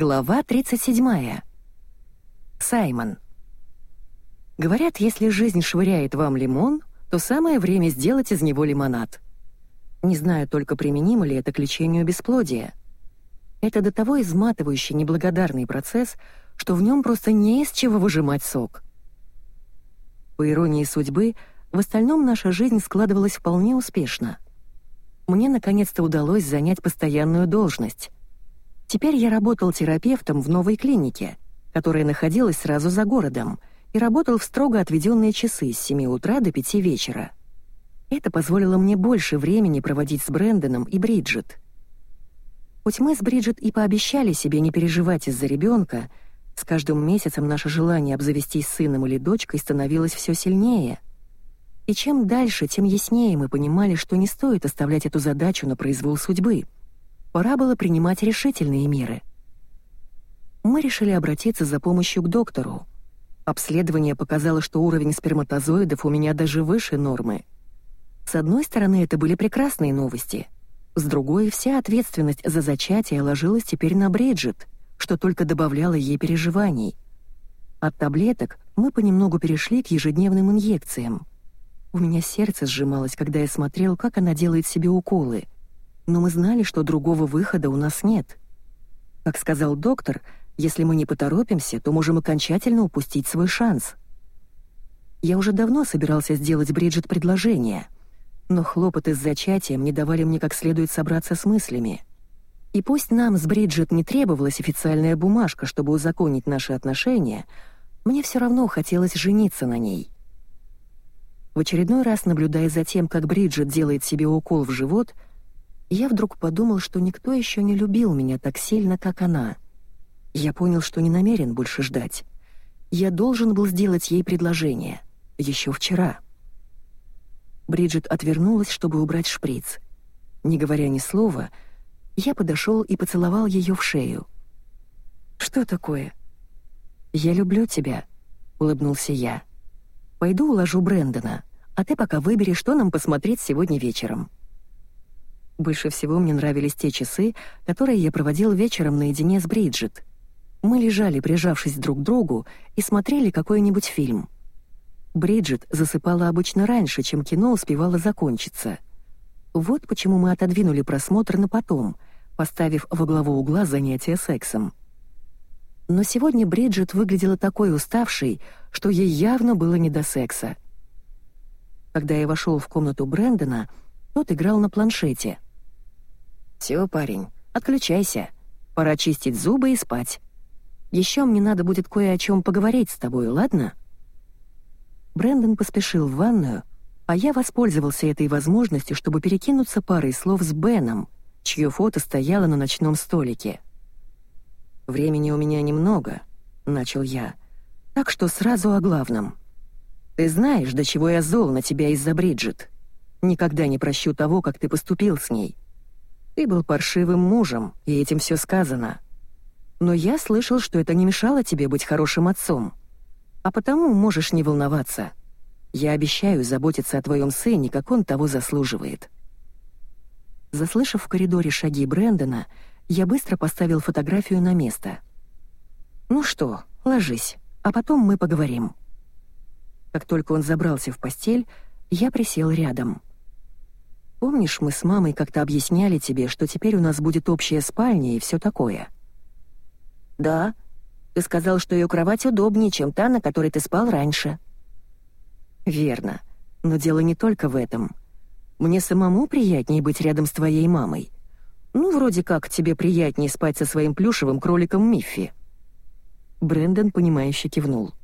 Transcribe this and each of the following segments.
Глава 37. Саймон. Говорят, если жизнь швыряет вам лимон, то самое время сделать из него лимонад. Не знаю только, применимо ли это к лечению бесплодия. Это до того изматывающий неблагодарный процесс, что в нем просто не из чего выжимать сок. По иронии судьбы, в остальном наша жизнь складывалась вполне успешно. Мне наконец-то удалось занять постоянную должность. Теперь я работал терапевтом в новой клинике, которая находилась сразу за городом, и работал в строго отведенные часы с 7 утра до 5 вечера. Это позволило мне больше времени проводить с Брэндоном и Бриджит. Хоть мы с Бриджит и пообещали себе не переживать из-за ребенка, с каждым месяцем наше желание обзавестись сыном или дочкой становилось все сильнее. И чем дальше, тем яснее мы понимали, что не стоит оставлять эту задачу на произвол судьбы — Пора было принимать решительные меры. Мы решили обратиться за помощью к доктору. Обследование показало, что уровень сперматозоидов у меня даже выше нормы. С одной стороны, это были прекрасные новости. С другой, вся ответственность за зачатие ложилась теперь на Бриджит, что только добавляло ей переживаний. От таблеток мы понемногу перешли к ежедневным инъекциям. У меня сердце сжималось, когда я смотрел, как она делает себе уколы — но мы знали, что другого выхода у нас нет. Как сказал доктор, если мы не поторопимся, то можем окончательно упустить свой шанс. Я уже давно собирался сделать Бриджит предложение, но хлопоты с зачатием не давали мне как следует собраться с мыслями. И пусть нам с Бриджит не требовалась официальная бумажка, чтобы узаконить наши отношения, мне все равно хотелось жениться на ней. В очередной раз, наблюдая за тем, как Бриджит делает себе укол в живот, — я вдруг подумал, что никто еще не любил меня так сильно, как она. Я понял, что не намерен больше ждать. Я должен был сделать ей предложение. Еще вчера. Бриджит отвернулась, чтобы убрать шприц. Не говоря ни слова, я подошел и поцеловал ее в шею. «Что такое?» «Я люблю тебя», — улыбнулся я. «Пойду уложу Брэндона, а ты пока выбери, что нам посмотреть сегодня вечером». Больше всего мне нравились те часы, которые я проводил вечером наедине с Бриджит. Мы лежали, прижавшись друг к другу, и смотрели какой-нибудь фильм. Бриджит засыпала обычно раньше, чем кино успевало закончиться. Вот почему мы отодвинули просмотр на потом, поставив во главу угла занятия сексом. Но сегодня Бриджит выглядела такой уставшей, что ей явно было не до секса. Когда я вошел в комнату Брэндона, тот играл на планшете — «Все, парень, отключайся. Пора чистить зубы и спать. Еще мне надо будет кое о чем поговорить с тобой, ладно?» Брэндон поспешил в ванную, а я воспользовался этой возможностью, чтобы перекинуться парой слов с Беном, чье фото стояло на ночном столике. «Времени у меня немного», — начал я, — «так что сразу о главном. Ты знаешь, до чего я зол на тебя из-за Бриджит. Никогда не прощу того, как ты поступил с ней. Ты был паршивым мужем, и этим все сказано. Но я слышал, что это не мешало тебе быть хорошим отцом. А потому можешь не волноваться. Я обещаю заботиться о твоем сыне, как он того заслуживает». Заслышав в коридоре шаги Брэндона, я быстро поставил фотографию на место. «Ну что, ложись, а потом мы поговорим». Как только он забрался в постель, я присел рядом. Помнишь, мы с мамой как-то объясняли тебе, что теперь у нас будет общая спальня и все такое?» «Да. Ты сказал, что ее кровать удобнее, чем та, на которой ты спал раньше». «Верно. Но дело не только в этом. Мне самому приятнее быть рядом с твоей мамой. Ну, вроде как тебе приятнее спать со своим плюшевым кроликом Миффи». Брэндон, понимающе кивнул.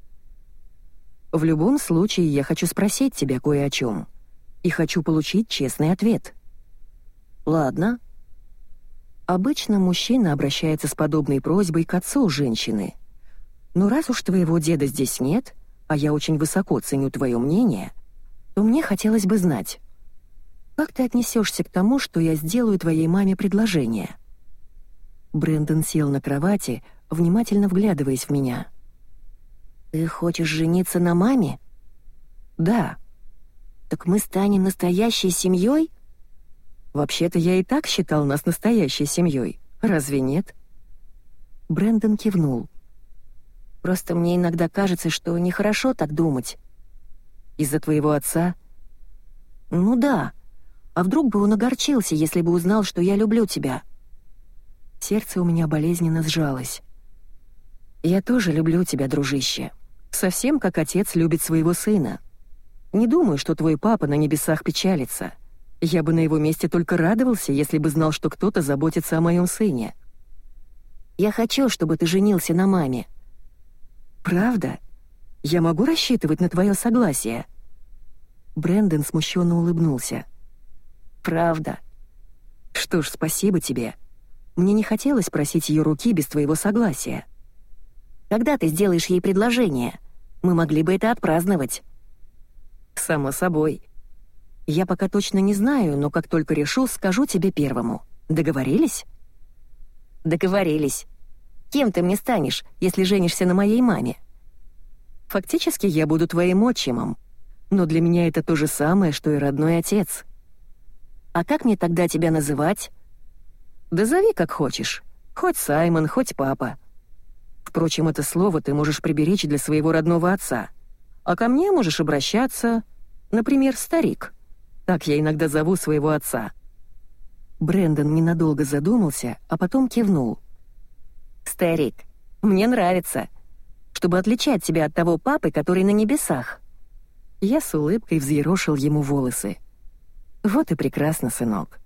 «В любом случае, я хочу спросить тебя кое о чем и хочу получить честный ответ. Ладно. Обычно мужчина обращается с подобной просьбой к отцу женщины. Но раз уж твоего деда здесь нет, а я очень высоко ценю твое мнение, то мне хотелось бы знать, как ты отнесешься к тому, что я сделаю твоей маме предложение?» Брэндон сел на кровати, внимательно вглядываясь в меня. «Ты хочешь жениться на маме?» «Да», так мы станем настоящей семьей? Вообще-то я и так считал нас настоящей семьей. Разве нет? Брэндон кивнул. «Просто мне иногда кажется, что нехорошо так думать». «Из-за твоего отца?» «Ну да. А вдруг бы он огорчился, если бы узнал, что я люблю тебя?» Сердце у меня болезненно сжалось. «Я тоже люблю тебя, дружище. Совсем как отец любит своего сына. Не думаю, что твой папа на небесах печалится. Я бы на его месте только радовался, если бы знал, что кто-то заботится о моем сыне. Я хочу, чтобы ты женился на маме». «Правда? Я могу рассчитывать на твое согласие?» Брэндон смущенно улыбнулся. «Правда. Что ж, спасибо тебе. Мне не хотелось просить ее руки без твоего согласия. Когда ты сделаешь ей предложение? Мы могли бы это отпраздновать». «Само собой. Я пока точно не знаю, но как только решу, скажу тебе первому. Договорились?» «Договорились. Кем ты мне станешь, если женишься на моей маме?» «Фактически я буду твоим отчимом, но для меня это то же самое, что и родной отец». «А как мне тогда тебя называть?» Да зови как хочешь. Хоть Саймон, хоть папа. Впрочем, это слово ты можешь приберечь для своего родного отца. А ко мне можешь обращаться, например, старик. Так я иногда зову своего отца». Брэндон ненадолго задумался, а потом кивнул. «Старик, мне нравится. Чтобы отличать тебя от того папы, который на небесах». Я с улыбкой взъерошил ему волосы. «Вот и прекрасно, сынок.